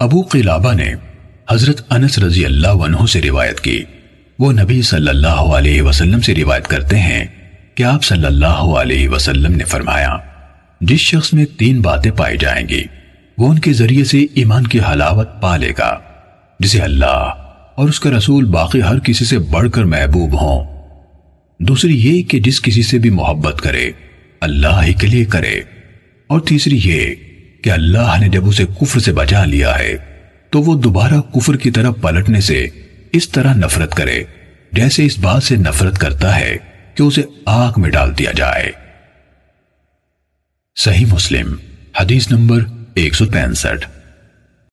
ابو قلابہ نے حضرت انس رضی اللہ عنہ سے روایت کی۔ وہ نبی صلی اللہ علیہ وسلم سے روایت کرتے ہیں کہ آپ صلی اللہ علیہ وسلم نے فرمایا، جس شخص میں تین باتیں پائی جائیں گی، وہ ان کے ذریعے سے ایمان کی حلاوت پا لے گا، جسے اللہ اور اس کا رسول باقی ہر کسی سے بڑھ کر محبوب ہوں۔ دوسری یہ کہ جس کسی سے بھی محبت کرے، اللہ ہی کے لیے کرے۔ اور تیسری یہ کہ اللہ نے جب اسے کفر سے بچا لیا ہے، تو وہ دوبارہ کفر کی طرف پلٹنے سے اس طرح نفرت کرے، جیسے اس بات سے نفرت کرتا ہے کہ اسے آگ میں ڈال دیا جائے۔ صحیح مسلم، حدیث نمبر ایک سو پینسٹھ۔